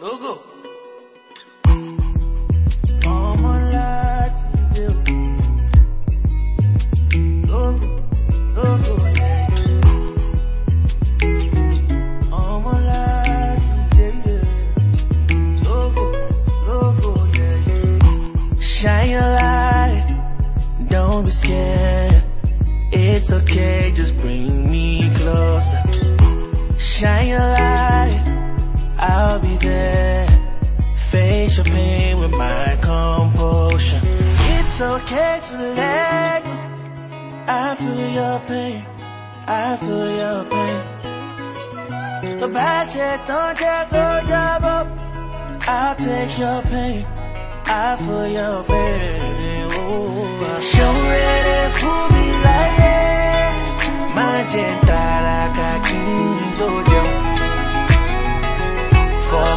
Logo. Shine your light, don't be scared. It's okay, just bring me closer. Shine your light, I'll be there. Face your pain with my composure. It's okay to let go. I feel your pain. I feel your pain. The bad shit don't check your job up. I'll take your pain. I feel your pain. Oh, show ready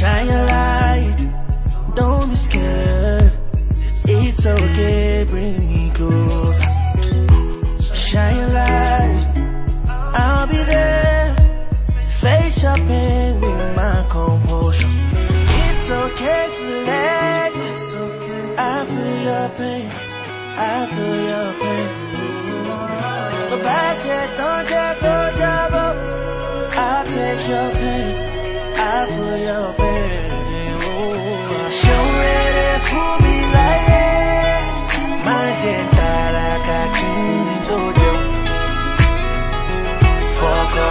Shine your light, don't be scared. It's okay, bring me closer. Shine your light, I'll be there. Face your pain with my composure. It's okay to let go. I feel your pain, I feel your pain. The bad shit don't take your